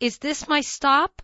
Is this my stop?